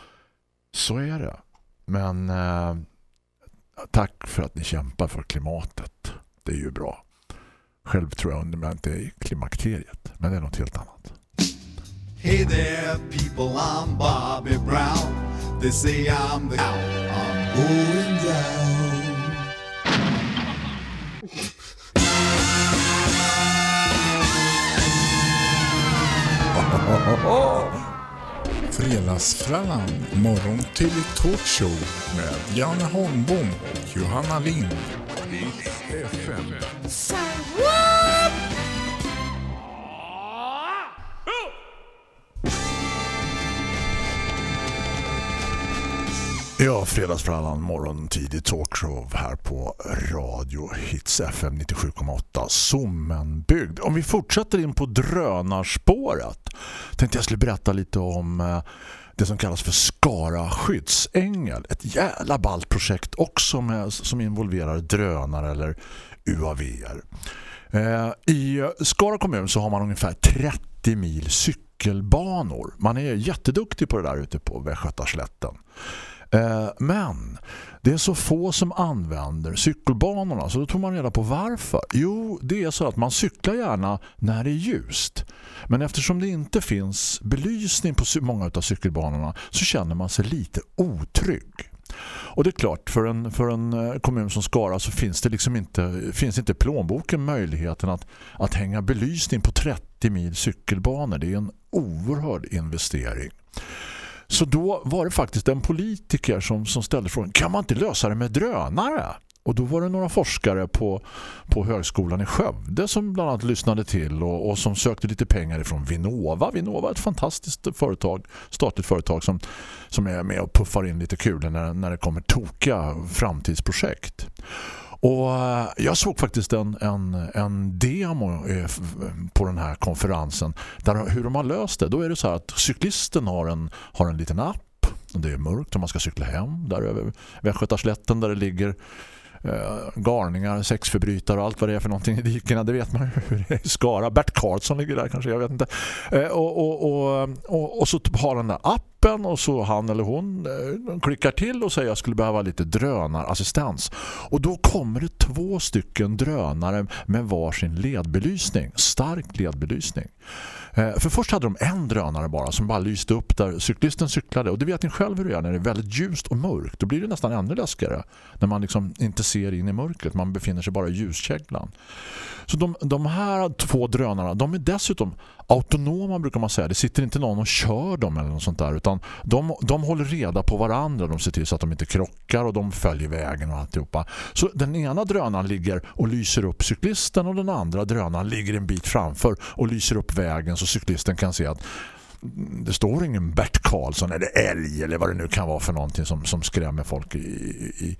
[SPEAKER 13] så är det. Men eh, tack för att ni kämpar för klimatet. Det är ju bra. Själv tror jag under inte i klimakteriet. Men det är något helt annat.
[SPEAKER 18] Hey there, people, I'm Bobby Brown. They say I'm the I'm going down.
[SPEAKER 12] Fredagsfrallan, morgon till talkshow med Janne Holmbom och Johanna Lind.
[SPEAKER 9] FM.
[SPEAKER 13] Ja, fredagsfrallan morgon tidig talkshow här på Radio Hits FM 97,8 Sommenbygd. Om vi fortsätter in på drönarspåret tänkte jag skulle berätta lite om eh, det som kallas för Skara skyddsängel. Ett jävla ballt projekt också med, som involverar drönare eller UAVer. Eh, I Skara kommun så har man ungefär 30 mil cykelbanor. Man är jätteduktig på det där ute på Västgötaslätten. Eh, men det är så få som använder cykelbanorna så då tog man reda på varför. Jo, det är så att man cyklar gärna när det är ljust. Men eftersom det inte finns belysning på många av cykelbanorna så känner man sig lite otrygg. Och det är klart, för en, för en eh, kommun som Skara så finns det liksom inte, finns inte plånboken möjligheten att, att hänga belysning på 30 mil cykelbanor. Det är en oerhörd investering. Så då var det faktiskt en politiker som, som ställde frågan, kan man inte lösa det med drönare? Och då var det några forskare på, på högskolan i Skövde som bland annat lyssnade till och, och som sökte lite pengar ifrån Vinnova. Vinnova är ett fantastiskt företag, statligt företag som, som är med och puffar in lite kul när, när det kommer toka framtidsprojekt. Och eh, jag såg faktiskt en, en, en demo eh, på den här konferensen där hur de har löst det. Då är det så här att cyklisten har en, har en liten app det är mörkt om man ska cykla hem där över Västgötaslätten där det ligger Eh, garningar, sexförbrytare och allt vad det är för någonting i dikerna, det vet man ju hur det är i Skara. Bert Karlsson ligger där kanske, jag vet inte. Eh, och, och, och, och, så har den där appen och så han eller hon eh, klickar till och säger att jag skulle behöva lite drönarassistans. Och då kommer det två stycken drönare med varsin ledbelysning, stark ledbelysning. Eh, för först hade de en drönare bara som bara lyste upp där cyklisten cyklade. Och det vet ni själv hur det är när det är väldigt ljust och mörkt. Då blir det nästan ännu läskigare. När man liksom inte ser in i mörkret. Man befinner sig bara i ljuskäglan. Så de, de här två drönarna, de är dessutom autonoma brukar man säga. Det sitter inte någon och kör dem eller något sånt där. Utan de, de håller reda på varandra. De ser till så att de inte krockar och de följer vägen och alltihopa. Så den ena drönaren ligger och lyser upp cyklisten och den andra drönaren ligger en bit framför och lyser upp vägen så cyklisten kan se att det står ingen Bert Karlsson eller älg eller vad det nu kan vara för någonting som, som skrämmer folk i, i,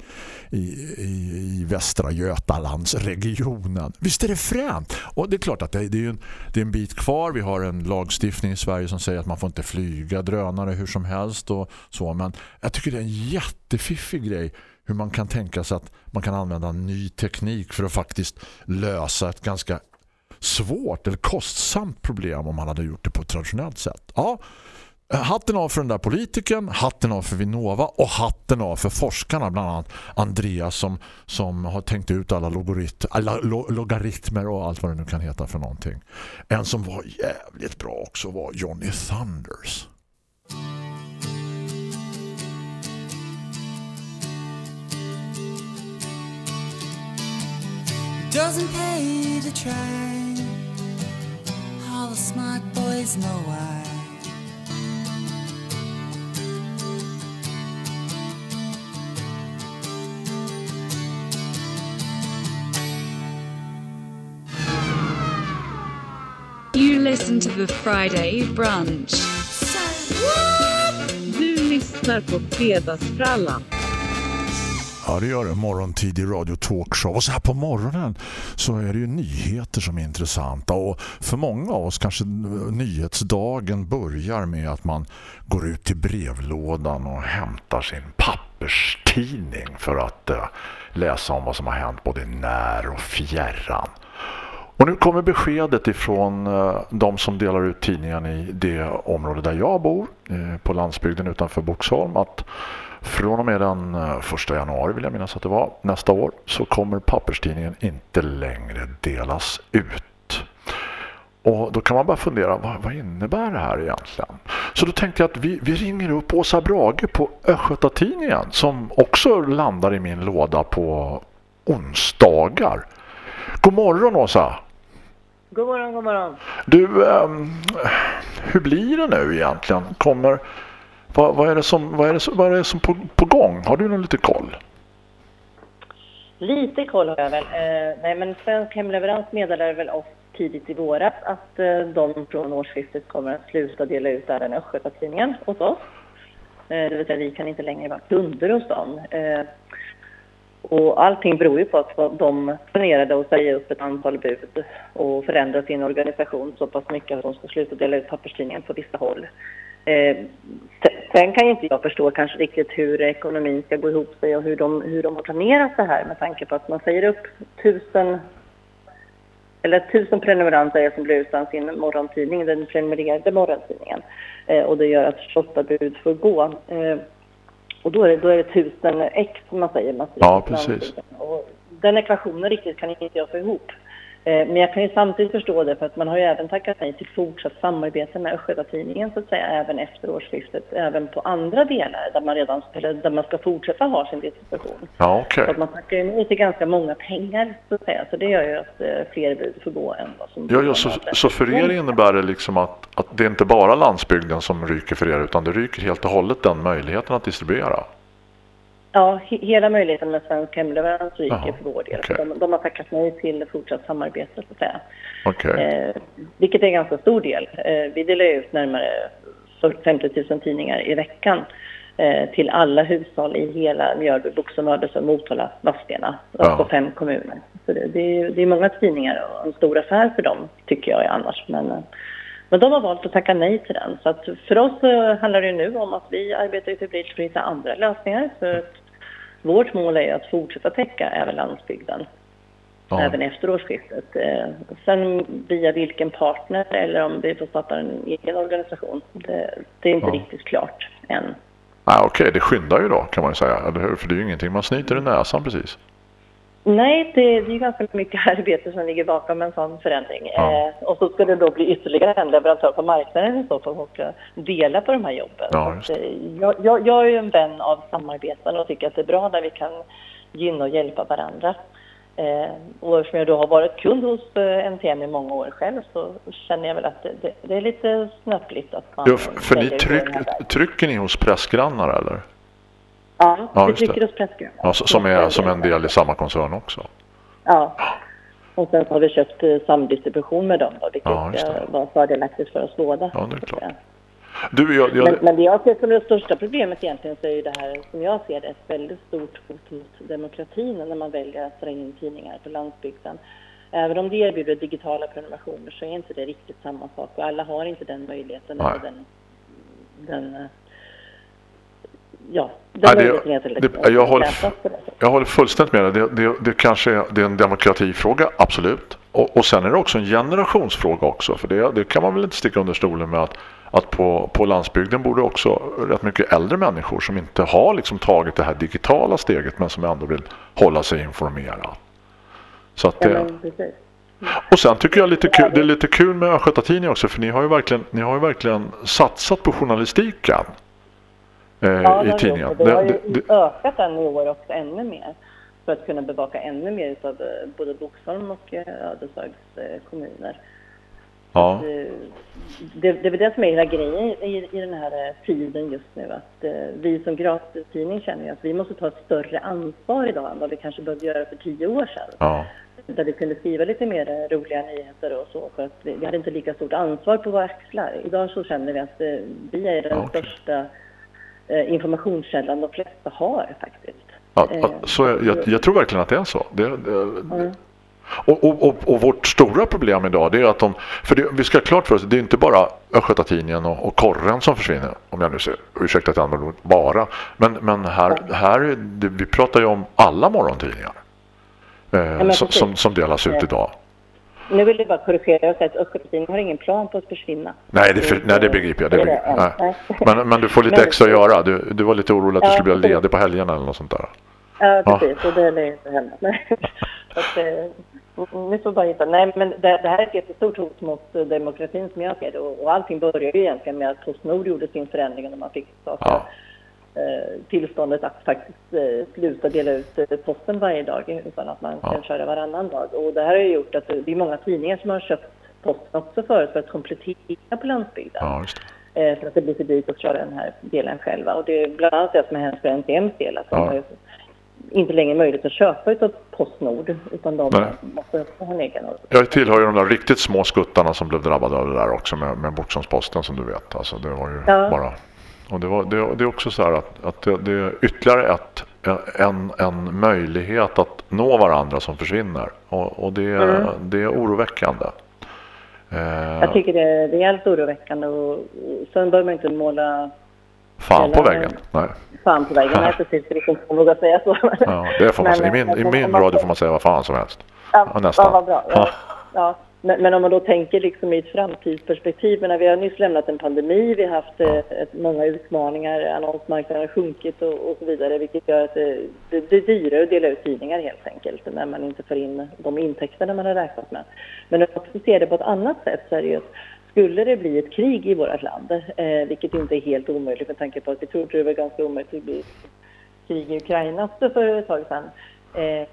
[SPEAKER 13] i, i, i västra Götalandsregionen. Visst är det fränt? Och det är klart att det, det, är en, det är en bit kvar. Vi har en lagstiftning i Sverige som säger att man får inte flyga drönare hur som helst och så. Men jag tycker det är en jättefiffig grej hur man kan tänka sig att man kan använda ny teknik för att faktiskt lösa ett ganska svårt eller kostsamt problem om man hade gjort det på ett traditionellt sätt. Ja, hatten av för den där politiken, hatten av för Vinnova och hatten av för forskarna, bland annat Andreas som, som har tänkt ut alla, logarit, alla lo, logaritmer och allt vad det nu kan heta för någonting. En som var jävligt bra också var Johnny Thunders.
[SPEAKER 19] Doesn't pay to try. All the smart boys know why.
[SPEAKER 10] You listen to the Friday brunch.
[SPEAKER 14] Du lyssnar på Fredagsfrallan.
[SPEAKER 13] Ja, det gör det. Morgontidig Radio Talkshow. Och så här på morgonen så är det ju nyheter som är intressanta. Och för många av oss kanske nyhetsdagen börjar med att man går ut till brevlådan och hämtar sin papperstidning för att eh, läsa om vad som har hänt både när och fjärran. Och nu kommer beskedet ifrån eh, de som delar ut tidningen i det område där jag bor, eh, på landsbygden utanför Boxholm, att från och med den eh, första januari vill jag minnas att det var, nästa år, så kommer papperstidningen inte längre delas ut. Och då kan man bara fundera, vad, vad innebär det här egentligen? Så då tänkte jag att vi, vi ringer upp Åsa Brage på Östgötatidningen som också landar i min låda på onsdagar. God morgon Åsa!
[SPEAKER 20] God morgon, god morgon.
[SPEAKER 13] Du, ehm, hur blir det nu egentligen? Kommer, vad, vad är det som, vad är det, som- vad är det som på, på gång? Har du någon lite koll?
[SPEAKER 20] Lite koll har jag väl. Eh, nej, men Svensk Hemleverans meddelade väl oss tidigt i våras att eh, de från årsskiftet kommer att sluta dela ut även Östgötatidningen hos oss. Eh, det vill säga, vi kan inte längre vara kunder hos dem. Eh, och allting beror ju på att de planerade att säga upp ett antal bud och förändra sin organisation så pass mycket att de ska sluta dela ut papperstidningen på vissa håll. Eh, sen kan ju inte jag förstå kanske riktigt hur ekonomin ska gå ihop sig och hur de, hur de har planerat det här med tanke på att man säger upp tusen eller tusen prenumeranter som blir utan sin morgontidning, den prenumererade morgontidningen. Eh, och det gör att 28 bud får gå. Eh, och då är det, då är det tusen ex som man säger. Man
[SPEAKER 13] Ja, precis.
[SPEAKER 20] Och den ekvationen riktigt kan inte jag få ihop. Eh, Men jag kan ju samtidigt förstå det för att man har ju även tackat nej till fortsatt samarbete med Östgötatidningen så att säga även efter årsskiftet, även på andra delar där man redan där man ska fortsätta ha sin distribution.
[SPEAKER 13] Ja, okej.
[SPEAKER 20] Så att man tackar ju nej till ganska många pengar så att säga. Så det gör ju att eh, fler bud får gå än vad som
[SPEAKER 13] Ja, ja, så, så för er innebär det liksom att, att det är inte bara landsbygden som ryker för er utan det ryker helt och hållet den möjligheten att distribuera.
[SPEAKER 20] Ja, he hela möjligheten med svensk hemleverans ryker för vår del.
[SPEAKER 13] okej.
[SPEAKER 20] De, de har tackat nej till fortsatt samarbete så att säga.
[SPEAKER 13] Okej.
[SPEAKER 20] Eh, vilket är en ganska stor del. Eh, vi delar ut närmare 50 000 tidningar i veckan eh, till alla hushåll i hela Mjölby, Boxholm, Ödeshög, Motala, Vadstena,
[SPEAKER 13] Ja.
[SPEAKER 20] på fem kommuner. Så det, det, är, det är många tidningar och en stor affär för dem tycker jag annars. Men, eh, men de har valt att tacka nej till den. Så för oss handlar det nu om att vi arbetar febrilt för att hitta andra lösningar. För att vårt mål är att fortsätta täcka även landsbygden
[SPEAKER 13] Ja.
[SPEAKER 20] även efter årsskiftet. Eh, sen via vilken partner eller om vi får starta en egen organisation, det, det är inte
[SPEAKER 13] Ja.
[SPEAKER 20] riktigt klart än.
[SPEAKER 13] Ah, Okej, det skyndar ju då kan man ju säga, eller hur? För det är ju ingenting man snyter i näsan precis.
[SPEAKER 20] Nej, det, det är ganska mycket arbete som ligger bakom en sån förändring. Eh, och så ska det då bli ytterligare en leverantör på marknaden i så fall som ska dela på de här jobben.
[SPEAKER 13] Ja,
[SPEAKER 20] att, eh, jag, jag, jag är ju en vän av samarbeten och tycker att det är bra när vi kan gynna och hjälpa varandra. Eh, och eftersom jag då har varit kund hos eh, NTM i många år själv så känner jag väl att det, det, det är lite snöpligt att man
[SPEAKER 13] Ja, för för ni tryck, trycker ni hos pressgrannar eller?
[SPEAKER 20] Ja,
[SPEAKER 13] Ja,
[SPEAKER 20] hos Pressgrön.
[SPEAKER 13] Ja, som är som en del i samma koncern också.
[SPEAKER 20] Ja. Och sen har vi köpt eh, samdistribution med dem då, vilket
[SPEAKER 13] Ja,
[SPEAKER 20] eh, var fördelaktigt för oss båda.
[SPEAKER 13] Ja, det är klart. Du, jag, jag,
[SPEAKER 20] Men, men det jag ser som det största problemet egentligen så är ju det här, som jag ser det, ett väldigt stort hot mot demokratin när man väljer att dra in tidningar på landsbygden. Även om det erbjuder digitala prenumerationer så är inte det riktigt samma sak och alla har inte den möjligheten.
[SPEAKER 13] Nej.
[SPEAKER 20] Eller den, den, eh, ja, den
[SPEAKER 13] Nej, det, det, jag, håller, jag håller fullständigt med dig. Det, det, kanske är, det är en demokratifråga, absolut. Och, och sen är det också en generationsfråga också. För det, det kan man väl inte sticka under stolen med att, att på, på landsbygden bor det också rätt mycket äldre människor som inte har liksom tagit det här digitala steget men som ändå vill hålla sig informerad. Så att
[SPEAKER 20] Ja,
[SPEAKER 13] det,
[SPEAKER 20] precis.
[SPEAKER 13] och sen tycker jag lite kul, det är lite kul med Östgötatidningen också för ni har ju verkligen, ni har ju verkligen satsat på journalistiken eh,
[SPEAKER 20] Ja, det har
[SPEAKER 13] i tidningen.
[SPEAKER 20] Vi har ju
[SPEAKER 13] Det- det-
[SPEAKER 20] ökat den i år också ännu mer för att kunna bevaka ännu mer av både Boxholm och eh, Ödeshögs eh, kommuner.
[SPEAKER 13] ja.
[SPEAKER 20] Eh, Det, det är väl det som är hela grejen i, i den här eh, tiden just nu. Att eh, vi som gratistidning känner ju att vi måste ta ett större ansvar idag än vad vi kanske behövde göra för tio år sedan.
[SPEAKER 13] Ja.
[SPEAKER 20] Där vi kunde skriva lite mer eh, roliga nyheter och så. För att vi, vi hade inte lika stort ansvar på våra axlar. Idag så känner vi att eh, vi är den största eh, informationskällan de flesta har faktiskt.
[SPEAKER 13] Ja,
[SPEAKER 20] Eh,
[SPEAKER 13] så är, jag, jag tror verkligen att det är så. Det, det,
[SPEAKER 20] Mm.
[SPEAKER 13] Och, och, och, och, vårt stora problem idag det är att de, för det, vi ska ha klart för oss, det är inte bara Östgötatidningen och, och Korren som försvinner, om jag nu ser, ursäkta att jag använder bara, men, men här, här det, vi pratar ju om alla morgontidningar eh, ja, som, som, som, delas ut idag.
[SPEAKER 20] Nu vill jag bara korrigera och säga att Östgötatidningen har ingen plan på att försvinna.
[SPEAKER 13] Nej, det, för, nej, det begriper jag. Det begriper. Nej. Men, men du får lite extra att göra. Du, du var lite orolig att du skulle bli ledig på helgerna eller något sånt där.
[SPEAKER 20] Ja, precis. Ja. Och det lär inte att, nu får bara hitta. Nej, men det, det, här är ett jättestort hot mot demokratin som jag ser det. Och, och allting började ju egentligen med att Postnord gjorde sin förändring när man fick saker. Ja. Eh, tillståndet att faktiskt eh, sluta dela ut eh, posten varje dag utan att man ja. kan köra varannan dag. Och det här har gjort att det är många tidningar som har köpt posten också förut för att komplettera på landsbygden.
[SPEAKER 13] Ja,
[SPEAKER 20] för att det blir för dyrt att köra den här delen själva. Och det är bland annat det som har hänt för NTMs del. Att ja. de inte längre möjligt att köpa utav Postnord utan de Nej. måste ha en egen.
[SPEAKER 13] Jag tillhör ju de där riktigt små skuttarna som blev drabbade av det där också med, med Boxholmsposten som du vet. Alltså det var ju ja. bara... Och det, var, det, det är också så här att, att det, det, är ytterligare ett, en, en möjlighet att nå varandra som försvinner. Och, och det, mm. det är oroväckande.
[SPEAKER 20] Eh, jag tycker det är rejält oroväckande och sen bör man inte måla
[SPEAKER 13] Fan på väggen? Nej.
[SPEAKER 20] Fan på väggen, nej precis. Det är inte våga säga så.
[SPEAKER 13] Ja, det får man säga. I min, i min radio får man säga vad fan som helst.
[SPEAKER 20] Ja, nästan. Ja, vad bra. Ja. ja. Men, men, om man då tänker liksom i ett framtidsperspektiv, men vi har nyss lämnat en pandemi, vi har haft. Eh, många utmaningar, annonsmarknaden har sjunkit och, och, så vidare, vilket gör att eh, det, det blir dyrare att dela ut tidningar helt enkelt, när man inte får in de intäkterna man har räknat med. Men om man ser det på ett annat sätt så är det ju att skulle det bli ett krig i vårt land, eh, vilket inte är helt omöjligt med tanke på att vi trodde det var ganska omöjligt att bli krig i Ukraina för ett tag sedan, eh,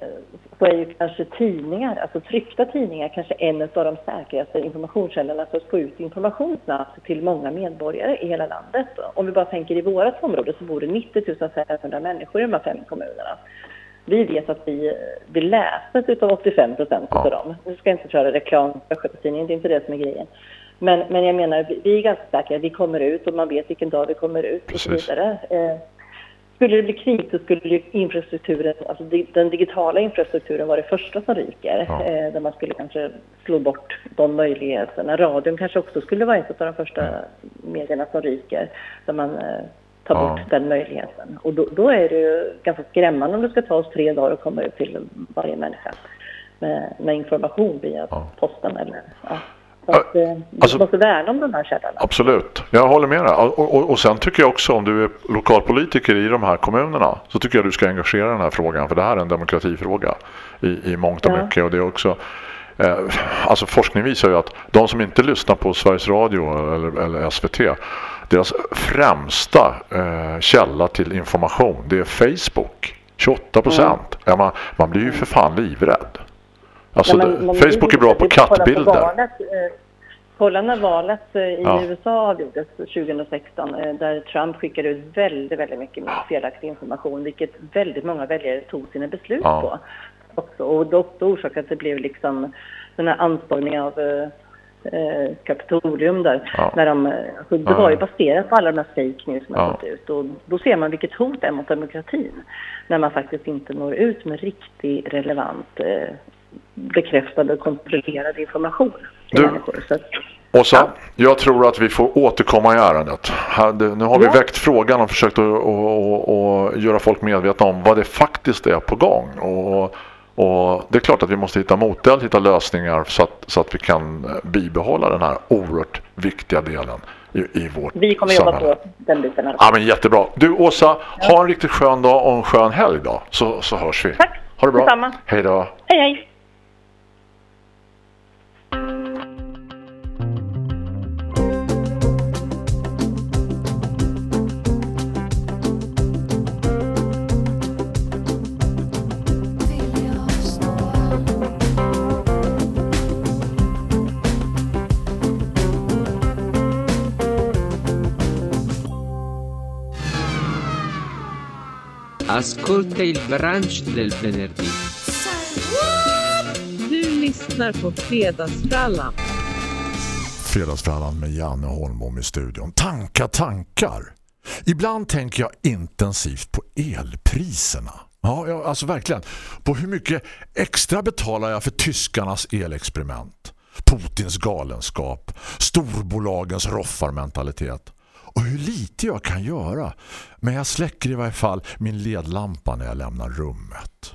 [SPEAKER 20] så är ju kanske tidningar, alltså tryckta tidningar, kanske en av de säkraste informationskällorna för att få ut information snabbt till många medborgare i hela landet. Om vi bara tänker i vårt område så bor det 90 500 människor i de här fem kommunerna. Vi vet att vi, vi läses utav 85 procent av dem. Nu ska jag inte köra reklam för Östgötatidningen, det är inte det som är grejen. Men, men jag menar, vi är ganska säkra. Vi kommer ut och man vet vilken dag vi kommer ut och så vidare. Eh, skulle det bli krig så skulle infrastrukturen, alltså den digitala infrastrukturen vara det första som ryker. Ja. Eh, där man skulle kanske slå bort de möjligheterna. Radion kanske också skulle vara ett av de första ja. medierna som ryker. Där man eh, tar ja. bort den möjligheten. Och då, då, är det ju ganska skrämmande om det ska ta oss tre dagar att komma ut till varje människa med, med information via posten eller ja. Att, eh, alltså, måste värna om de här källorna.
[SPEAKER 13] Absolut, jag håller med dig. Och, och, och, sen tycker jag också om du är lokalpolitiker i de här kommunerna så tycker jag du ska engagera den här frågan för det här är en demokratifråga i, i mångt och ja. mycket och det är också eh, alltså forskning visar ju att de som inte lyssnar på Sveriges Radio eller, eller SVT deras främsta eh, källa till information det är Facebook 28 procent. Mm. Ja, man, man blir ju för fan livrädd. Alltså, ja, men, Facebook är bra på kattbilder. Eh,
[SPEAKER 20] kolla när valet eh, i ja. USA avgjordes 2016 eh, där Trump skickade ut väldigt, väldigt mycket felaktig information vilket väldigt många väljare tog sina beslut ja. på. Också. Och då, då orsakade att det blev liksom den här anstormningen av eh, Kapitolium där. Ja. När de, alltså, det var ju baserat på alla de här fake news som har gått ut. Och då ser man vilket hot det är mot demokratin. När man faktiskt inte når ut med riktigt relevant eh, bekräftad och kontrollerad information till du, människor. Så,
[SPEAKER 13] Åsa, ja. jag tror att vi får återkomma i ärendet. Nu har vi ja. väckt frågan och försökt att, göra folk medvetna om vad det faktiskt är på gång. Och, och det är klart att vi måste hitta moteld, hitta lösningar så att, så att vi kan bibehålla den här oerhört viktiga delen i, i vårt
[SPEAKER 20] Vi kommer
[SPEAKER 13] samhälle.
[SPEAKER 20] jobba på den biten.
[SPEAKER 13] Ja, men jättebra. Du Åsa, ja. ha en riktigt skön dag och en skön helg då. Så, så hörs vi.
[SPEAKER 20] Tack.
[SPEAKER 13] Ha det bra.
[SPEAKER 20] Detsamma.
[SPEAKER 13] Hej då.
[SPEAKER 20] Hej hej.
[SPEAKER 21] Ascolta il brunch del venerdì.
[SPEAKER 10] Du lyssnar på Fredagsfrallan.
[SPEAKER 13] Fredagsfrallan med Janne Holmbom i studion. Tanka tankar. Ibland tänker jag intensivt på elpriserna. Ja, ja, alltså verkligen. På hur mycket extra betalar jag för tyskarnas elexperiment? Putins galenskap, storbolagens roffarmentalitet. Och hur lite jag kan göra. Men jag släcker i varje fall min ledlampa när jag lämnar rummet.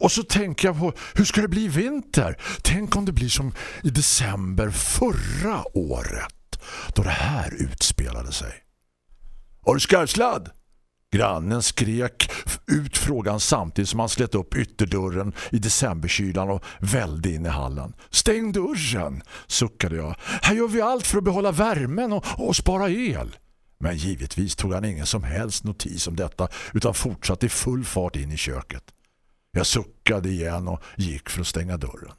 [SPEAKER 13] Och så tänker jag på, hur ska det bli i vinter? Tänk om det blir som i december förra året. Då det här utspelade sig. Har du skarvsladd? Grannen skrek ut frågan samtidigt som han slet upp ytterdörren i decemberkylan och välde in i hallen. Stäng dörren, suckade jag. Här gör vi allt för att behålla värmen och, och spara el. Men givetvis tog han ingen som helst notis om detta utan fortsatte i full fart in i köket. Jag suckade igen och gick för att stänga dörren.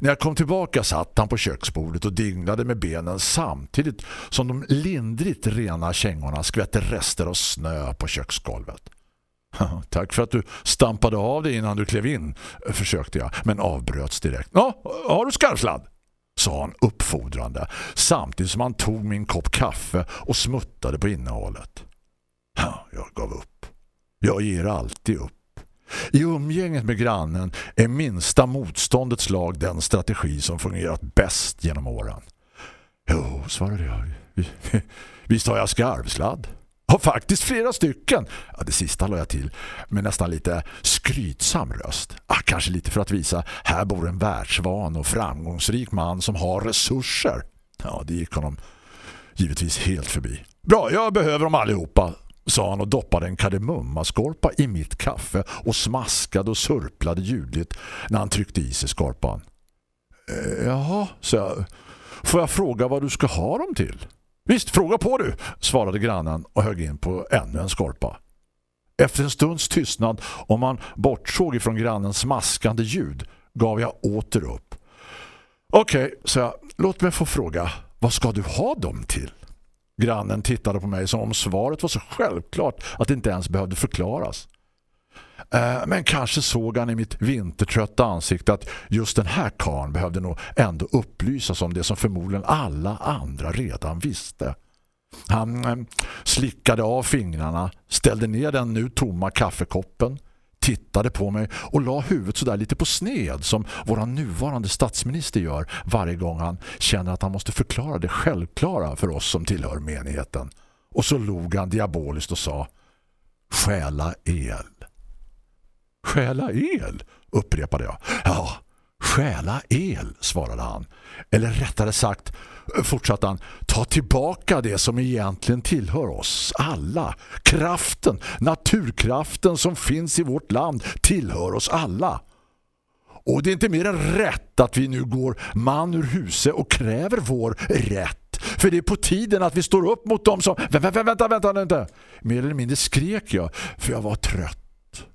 [SPEAKER 13] När jag kom tillbaka satt han på köksbordet och dinglade med benen samtidigt som de lindrigt rena kängorna skvätte rester av snö på köksgolvet. Tack för att du stampade av dig innan du klev in, försökte jag, men avbröts direkt. Ja, har du skarvsladd? sa han uppfordrande, samtidigt som han tog min kopp kaffe och smuttade på innehållet. Jag gav upp. Jag ger alltid upp. I umgänget med grannen är minsta motståndets lag den strategi som fungerat bäst genom åren. Jo, svarade jag. Visst har jag skarvsladd. Har faktiskt flera stycken. Ja, det sista la jag till med nästan lite skrytsam röst. Ah, kanske lite för att visa här bor en världsvan och framgångsrik man som har resurser. Ja, det gick honom givetvis helt förbi. Bra, jag behöver dem allihopa, sa han och doppade en kardemummaskorpa i mitt kaffe och smaskade och surplade ljudligt när han tryckte i sig skorpan. Eh, jaha, sa jag. Får jag fråga vad du ska ha dem till? Visst, fråga på du, svarade grannen och högg in på ännu en skorpa. Efter en stunds tystnad, om man bortsåg ifrån grannens smaskande ljud, gav jag åter upp. Okej, okay, sa jag, låt mig få fråga, vad ska du ha dem till? Grannen tittade på mig som om svaret var så självklart att det inte ens behövde förklaras. Eh, men kanske såg han i mitt vintertrötta ansikte att just den här karn behövde nog ändå upplysas om det som förmodligen alla andra redan visste. Han eh, slickade av fingrarna, ställde ner den nu tomma kaffekoppen, tittade på mig och la huvudet sådär lite på sned som vår nuvarande statsminister gör varje gång han känner att han måste förklara det självklara för oss som tillhör menigheten. Och så log han diaboliskt och sa Stjäla el. Stjäla el, upprepade jag. Ja, stjäla el, svarade han. Eller rättare sagt, fortsatte han, ta tillbaka det som egentligen tillhör oss alla. Kraften, naturkraften som finns i vårt land tillhör oss alla. Och det är inte mer än rätt att vi nu går man ur huset och kräver vår rätt. För det är på tiden att vi står upp mot dem som... Vänta, vänta, vänta, vänta. Mer eller mindre skrek jag, för jag var trött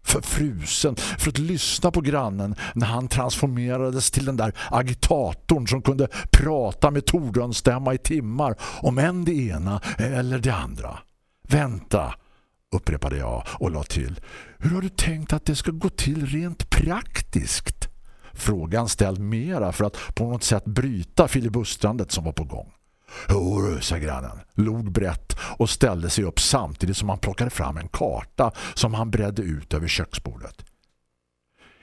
[SPEAKER 13] för frusen för att lyssna på grannen när han transformerades till den där agitatorn som kunde prata med tordönstämma i timmar om än det ena eller det andra. Vänta, upprepade jag och la till. Hur har du tänkt att det ska gå till rent praktiskt? Frågan ställd mera för att på något sätt bryta filibustrandet som var på gång. Hör, sa grannen, log brett och ställde sig upp samtidigt som han plockade fram en karta som han bredde ut över köksbordet.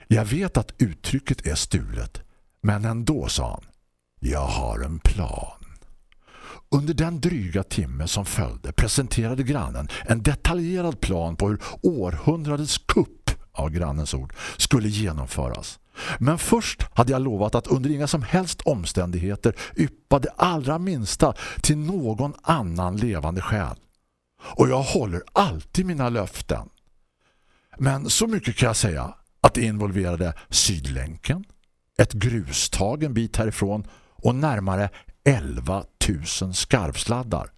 [SPEAKER 13] Jag vet att uttrycket är stulet, men ändå, sa han, jag har en plan. Under den dryga timme som följde presenterade grannen en detaljerad plan på hur århundradets kupp av grannens ord skulle genomföras. Men först hade jag lovat att under inga som helst omständigheter yppa det allra minsta till någon annan levande själ. Och jag håller alltid mina löften. Men så mycket kan jag säga att det involverade Sydlänken, ett grustag en bit härifrån och närmare 11 000 skarvsladdar.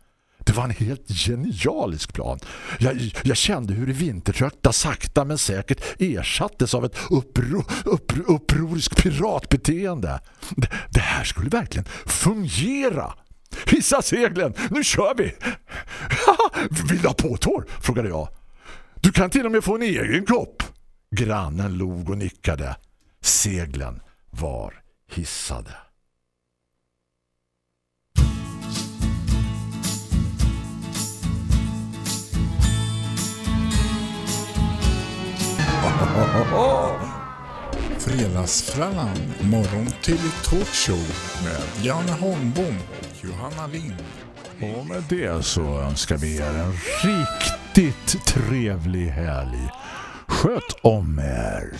[SPEAKER 13] Det var en helt genialisk plan. Jag, jag kände hur det vintertrötta sakta men säkert ersattes av ett uppro, uppro, upproriskt piratbeteende. Det, det här skulle verkligen fungera. Hissa seglen, nu kör vi! Vill du ha påtår? frågade jag. Du kan till och med få en egen kopp. Grannen log och nickade. Seglen var hissade.
[SPEAKER 12] Fredagsfrallan, morgon till talkshow med Janne Holmbom och Johanna Lind.
[SPEAKER 13] Och med det så önskar vi er en riktigt trevlig helg. Sköt om er!